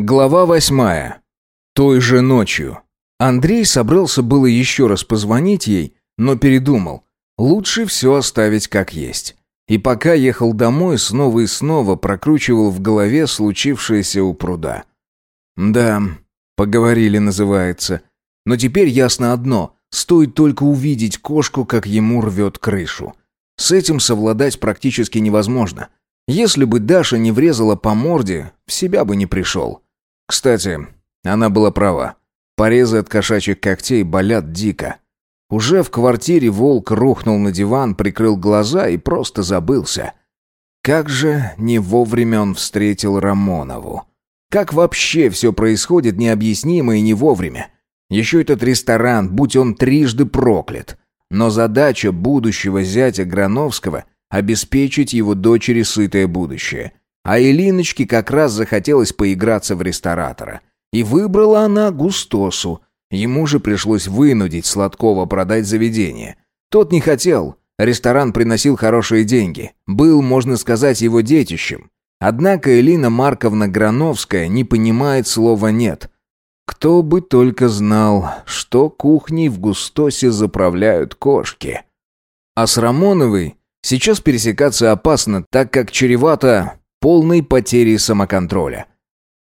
Глава восьмая. Той же ночью. Андрей собрался было еще раз позвонить ей, но передумал. Лучше все оставить как есть. И пока ехал домой, снова и снова прокручивал в голове случившееся у пруда. Да, поговорили называется. Но теперь ясно одно. Стоит только увидеть кошку, как ему рвет крышу. С этим совладать практически невозможно. Если бы Даша не врезала по морде, в себя бы не пришел. Кстати, она была права. Порезы от кошачьих когтей болят дико. Уже в квартире волк рухнул на диван, прикрыл глаза и просто забылся. Как же не вовремя он встретил Рамонову. Как вообще все происходит необъяснимо и не вовремя. Еще этот ресторан, будь он трижды проклят. Но задача будущего зятя Грановского — обеспечить его дочери сытое будущее. А Элиночке как раз захотелось поиграться в ресторатора. И выбрала она Густосу. Ему же пришлось вынудить Сладкова продать заведение. Тот не хотел. Ресторан приносил хорошие деньги. Был, можно сказать, его детищем. Однако Элина Марковна Грановская не понимает слова «нет». Кто бы только знал, что кухней в Густосе заправляют кошки. А с Рамоновой сейчас пересекаться опасно, так как чревато полной потерей самоконтроля.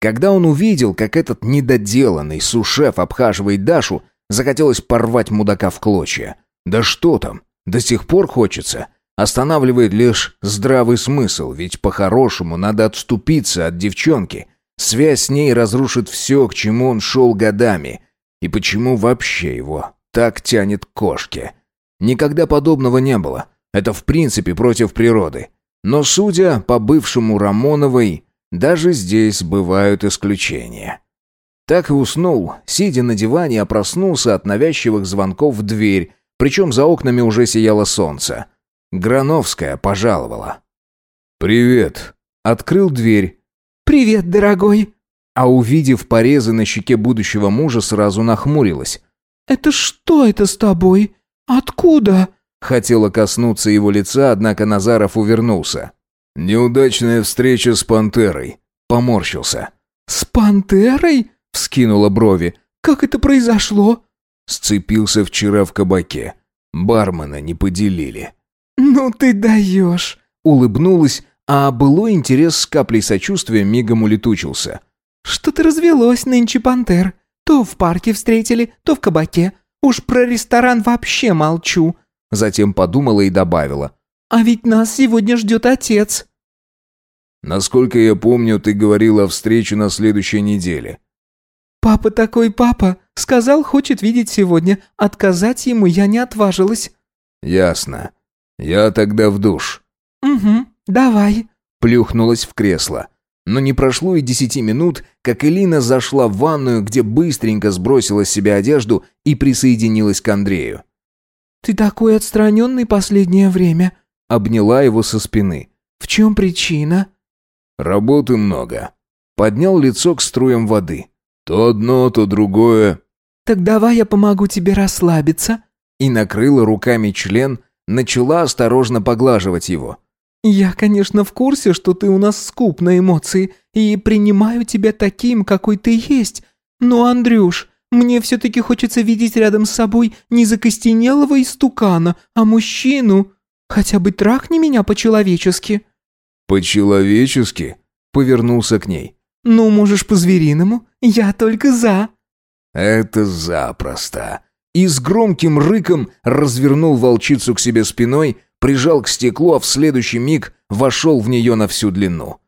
Когда он увидел, как этот недоделанный сушеф обхаживает Дашу, захотелось порвать мудака в клочья. Да что там, до сих пор хочется. Останавливает лишь здравый смысл, ведь по-хорошему надо отступиться от девчонки. Связь с ней разрушит все, к чему он шел годами. И почему вообще его так тянет к кошке? Никогда подобного не было. Это в принципе против природы. Но судя по бывшему Рамоновой, даже здесь бывают исключения. Так и уснул, сидя на диване, а проснулся от навязчивых звонков в дверь, причем за окнами уже сияло солнце. Грановская пожаловала. «Привет». Открыл дверь. «Привет, дорогой». А увидев порезы на щеке будущего мужа, сразу нахмурилась. «Это что это с тобой? Откуда?» Хотела коснуться его лица, однако Назаров увернулся. «Неудачная встреча с пантерой», — поморщился. «С пантерой?» — вскинула брови. «Как это произошло?» Сцепился вчера в кабаке. Бармена не поделили. «Ну ты даешь!» — улыбнулась, а былой интерес с каплей сочувствия мигом улетучился. «Что-то развелось нынче пантер. То в парке встретили, то в кабаке. Уж про ресторан вообще молчу. Затем подумала и добавила. «А ведь нас сегодня ждет отец». «Насколько я помню, ты говорила о встрече на следующей неделе». «Папа такой папа. Сказал, хочет видеть сегодня. Отказать ему я не отважилась». «Ясно. Я тогда в душ». «Угу, давай». Плюхнулась в кресло. Но не прошло и десяти минут, как Элина зашла в ванную, где быстренько сбросила с себя одежду и присоединилась к Андрею. «Ты такой отстраненный последнее время», — обняла его со спины. «В чем причина?» «Работы много». Поднял лицо к струям воды. «То одно, то другое». «Так давай я помогу тебе расслабиться». И накрыла руками член, начала осторожно поглаживать его. «Я, конечно, в курсе, что ты у нас скуп на эмоции, и принимаю тебя таким, какой ты есть. Но, Андрюш, мне все-таки хочется видеть рядом с собой не закостенелого истукана, а мужчину. Хотя бы трахни меня по-человечески». «По-человечески?» — повернулся к ней. «Ну, можешь по-звериному. Я только за». «Это запросто». И с громким рыком развернул волчицу к себе спиной, прижал к стеклу, а в следующий миг вошел в нее на всю длину.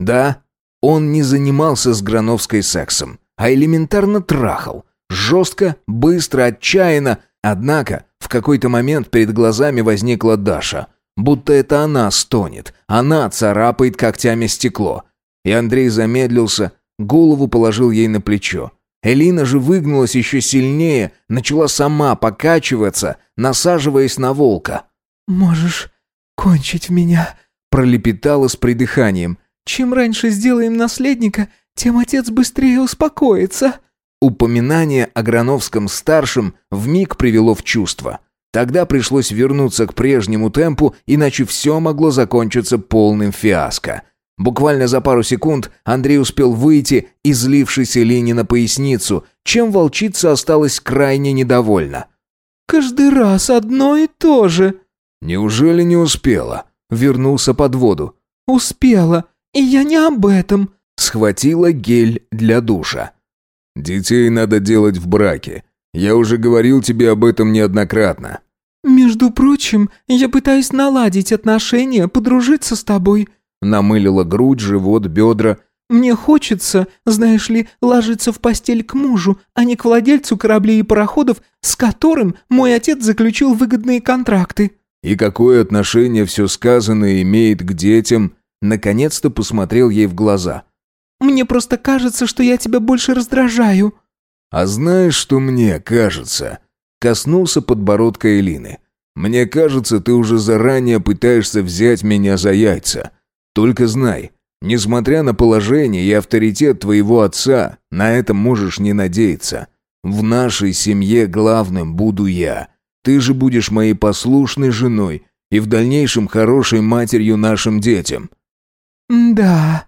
Да, он не занимался с Грановской сексом, а элементарно трахал, Жестко, быстро, отчаянно. Однако в какой-то момент перед глазами возникла Даша. Будто это она стонет. Она царапает когтями стекло. И Андрей замедлился, голову положил ей на плечо. Элина же выгнулась еще сильнее, начала сама покачиваться, насаживаясь на волка. «Можешь кончить меня», — пролепетала с придыханием. «Чем раньше сделаем наследника, тем отец быстрее успокоится». Упоминание о Грановском-старшем вмиг привело в чувство. Тогда пришлось вернуться к прежнему темпу, иначе все могло закончиться полным фиаско. Буквально за пару секунд Андрей успел выйти, излившись Элине на поясницу, чем волчица осталась крайне недовольна. «Каждый раз одно и то же». «Неужели не успела?» Вернулся под воду. «Успела, и я не об этом». Схватила гель для душа. «Детей надо делать в браке. Я уже говорил тебе об этом неоднократно». «Между прочим, я пытаюсь наладить отношения, подружиться с тобой». Намылила грудь, живот, бедра. «Мне хочется, знаешь ли, ложиться в постель к мужу, а не к владельцу кораблей и пароходов, с которым мой отец заключил выгодные контракты». «И какое отношение все сказанное имеет к детям?» Наконец-то посмотрел ей в глаза. «Мне просто кажется, что я тебя больше раздражаю». «А знаешь, что мне кажется?» Коснулся подбородка Элины. «Мне кажется, ты уже заранее пытаешься взять меня за яйца. Только знай, несмотря на положение и авторитет твоего отца, на это можешь не надеяться. В нашей семье главным буду я. Ты же будешь моей послушной женой и в дальнейшем хорошей матерью нашим детям». «Да».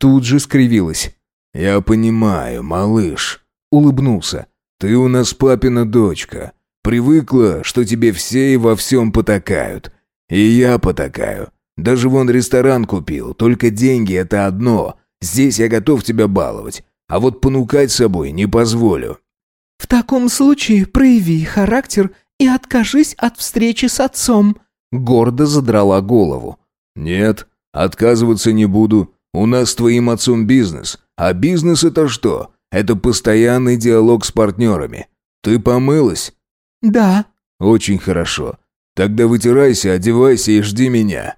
Тут же скривилась. «Я понимаю, малыш», — улыбнулся. «Ты у нас папина дочка. Привыкла, что тебе все и во всем потакают. И я потакаю. Даже вон ресторан купил, только деньги — это одно. Здесь я готов тебя баловать. А вот понукать собой не позволю». «В таком случае прояви характер и откажись от встречи с отцом», — гордо задрала голову. «Нет, отказываться не буду. У нас с твоим отцом бизнес. А бизнес это что? Это постоянный диалог с партнерами. Ты помылась?» «Да». «Очень хорошо. Тогда вытирайся, одевайся и жди меня».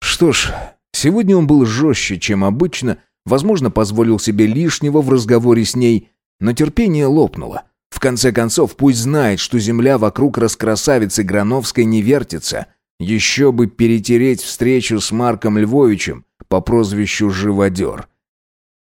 Что ж, сегодня он был жестче, чем обычно, возможно, позволил себе лишнего в разговоре с ней, но терпение лопнуло. В конце концов, пусть знает, что земля вокруг раскрасавицы Грановской не вертится. Еще бы перетереть встречу с Марком Львовичем по прозвищу «Живодер».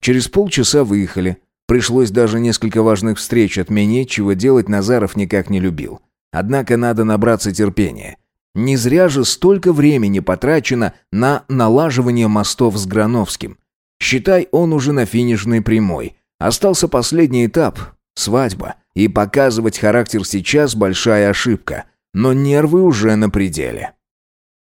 Через полчаса выехали. Пришлось даже несколько важных встреч отменить, чего делать Назаров никак не любил. Однако надо набраться терпения. Не зря же столько времени потрачено на налаживание мостов с Грановским. Считай, он уже на финишной прямой. Остался последний этап – свадьба. И показывать характер сейчас – большая ошибка. Но нервы уже на пределе.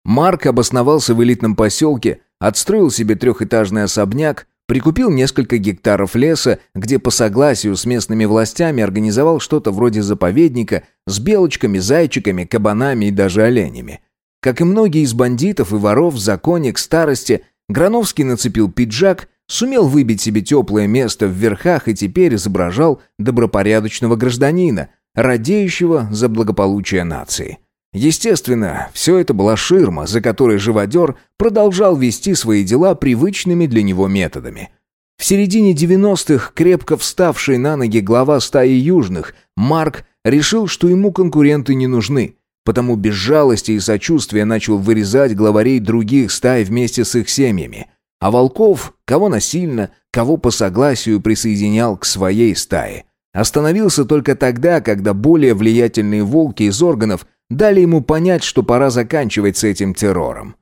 Марк обосновался в элитном поселке, отстроил себе трехэтажный особняк, Прикупил несколько гектаров леса, где по согласию с местными властями организовал что-то вроде заповедника с белочками, зайчиками, кабанами и даже оленями. Как и многие из бандитов и воров в законе к старости, Грановский нацепил пиджак, сумел выбить себе теплое место в верхах и теперь изображал добропорядочного гражданина, радеющего за благополучие нации. Естественно, все это была ширма, за которой живодер продолжал вести свои дела привычными для него методами. В середине 90-х крепко вставший на ноги глава стаи южных, Марк, решил, что ему конкуренты не нужны, потому без жалости и сочувствия начал вырезать главарей других стай вместе с их семьями. А волков, кого насильно, кого по согласию присоединял к своей стае. Остановился только тогда, когда более влиятельные волки из органов – дали ему понять, что пора заканчивать с этим террором.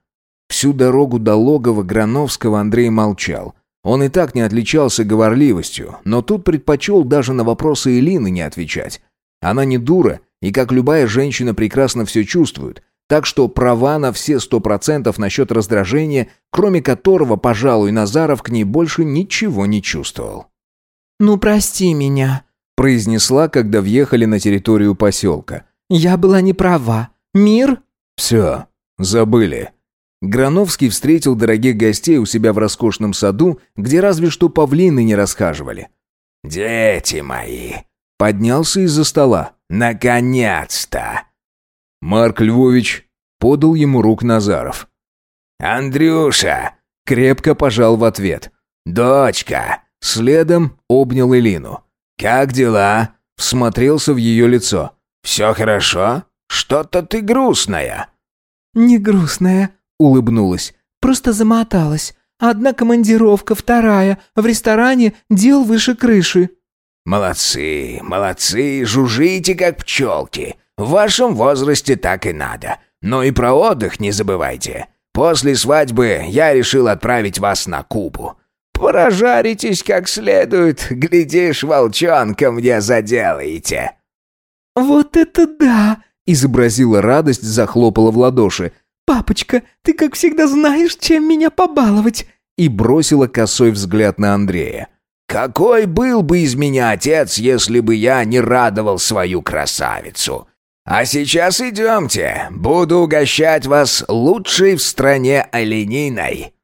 Всю дорогу до логова Грановского Андрей молчал. Он и так не отличался говорливостью, но тут предпочел даже на вопросы Элины не отвечать. Она не дура, и как любая женщина прекрасно все чувствует, так что права на все сто процентов насчет раздражения, кроме которого, пожалуй, Назаров к ней больше ничего не чувствовал. «Ну, прости меня», — произнесла, когда въехали на территорию поселка. Я была не права. Мир...» «Все, забыли». Грановский встретил дорогих гостей у себя в роскошном саду, где разве что павлины не расхаживали. «Дети мои!» Поднялся из-за стола. «Наконец-то!» Марк Львович подал ему рук Назаров. «Андрюша!» Крепко пожал в ответ. «Дочка!» Следом обнял Элину. «Как дела?» Всмотрелся в ее лицо. «Все хорошо? Что-то ты грустная». «Не грустная», — улыбнулась. «Просто замоталась. Одна командировка, вторая. В ресторане дел выше крыши». «Молодцы, молодцы, жужжите, как пчелки. В вашем возрасте так и надо. Но и про отдых не забывайте. После свадьбы я решил отправить вас на Кубу. Прожаритесь как следует, глядишь, волчонка мне заделаете». «Вот это да!» — изобразила радость, захлопала в ладоши. «Папочка, ты, как всегда, знаешь, чем меня побаловать!» И бросила косой взгляд на Андрея. «Какой был бы из меня отец, если бы я не радовал свою красавицу? А сейчас идемте, буду угощать вас лучшей в стране олениной».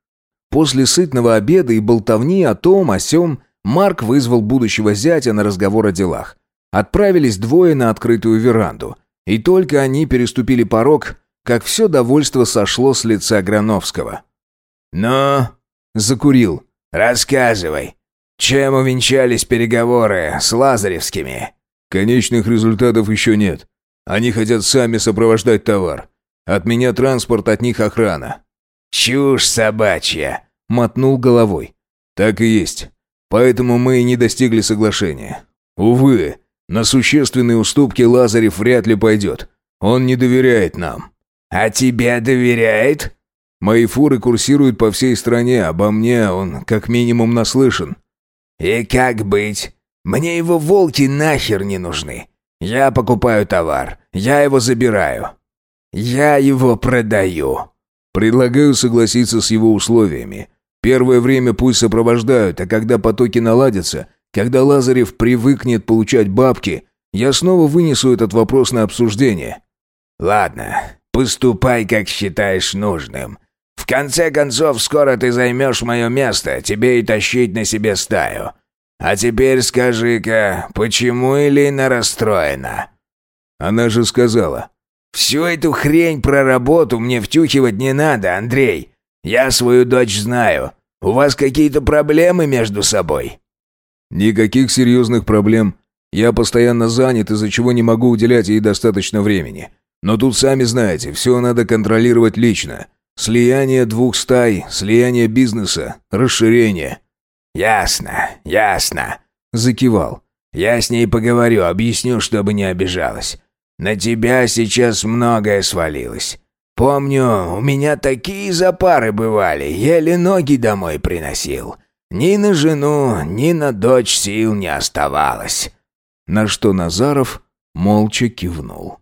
После сытного обеда и болтовни о том, о сём, Марк вызвал будущего зятя на разговор о делах. Отправились двое на открытую веранду. И только они переступили порог, как все довольство сошло с лица Грановского. «Ну?» — закурил. «Рассказывай, чем увенчались переговоры с Лазаревскими?» «Конечных результатов еще нет. Они хотят сами сопровождать товар. От меня транспорт, от них охрана». «Чушь собачья!» — мотнул головой. «Так и есть. Поэтому мы и не достигли соглашения. Увы, на существенные уступки Лазарев вряд ли пойдет. Он не доверяет нам». «А тебе доверяет?» «Мои фуры курсируют по всей стране, обо мне он как минимум наслышан». «И как быть? Мне его волки нахер не нужны. Я покупаю товар, я его забираю. Я его продаю». «Предлагаю согласиться с его условиями. Первое время пусть сопровождают, а когда потоки наладятся, когда Лазарев привыкнет получать бабки, я снова вынесу этот вопрос на обсуждение». «Ладно, поступай, как считаешь нужным. В конце концов, скоро ты займешь мое место, тебе и тащить на себе стаю. А теперь скажи-ка, почему Элина расстроена?» Она же сказала. «Всю эту хрень про работу мне втюхивать не надо, Андрей. Я свою дочь знаю. У вас какие-то проблемы между собой?» «Никаких серьезных проблем. Я постоянно занят, из-за чего не могу уделять ей достаточно времени. Но тут, сами знаете, все надо контролировать лично. Слияние двух стай, слияние бизнеса, расширение». «Ясно, ясно», — закивал. «Я с ней поговорю, объясню, чтобы не обижалась. На тебя сейчас многое свалилось. Помню, у меня такие запары бывали, еле ноги домой приносил. Ни на жену, ни на дочь сил не оставалось». На что Назаров молча кивнул.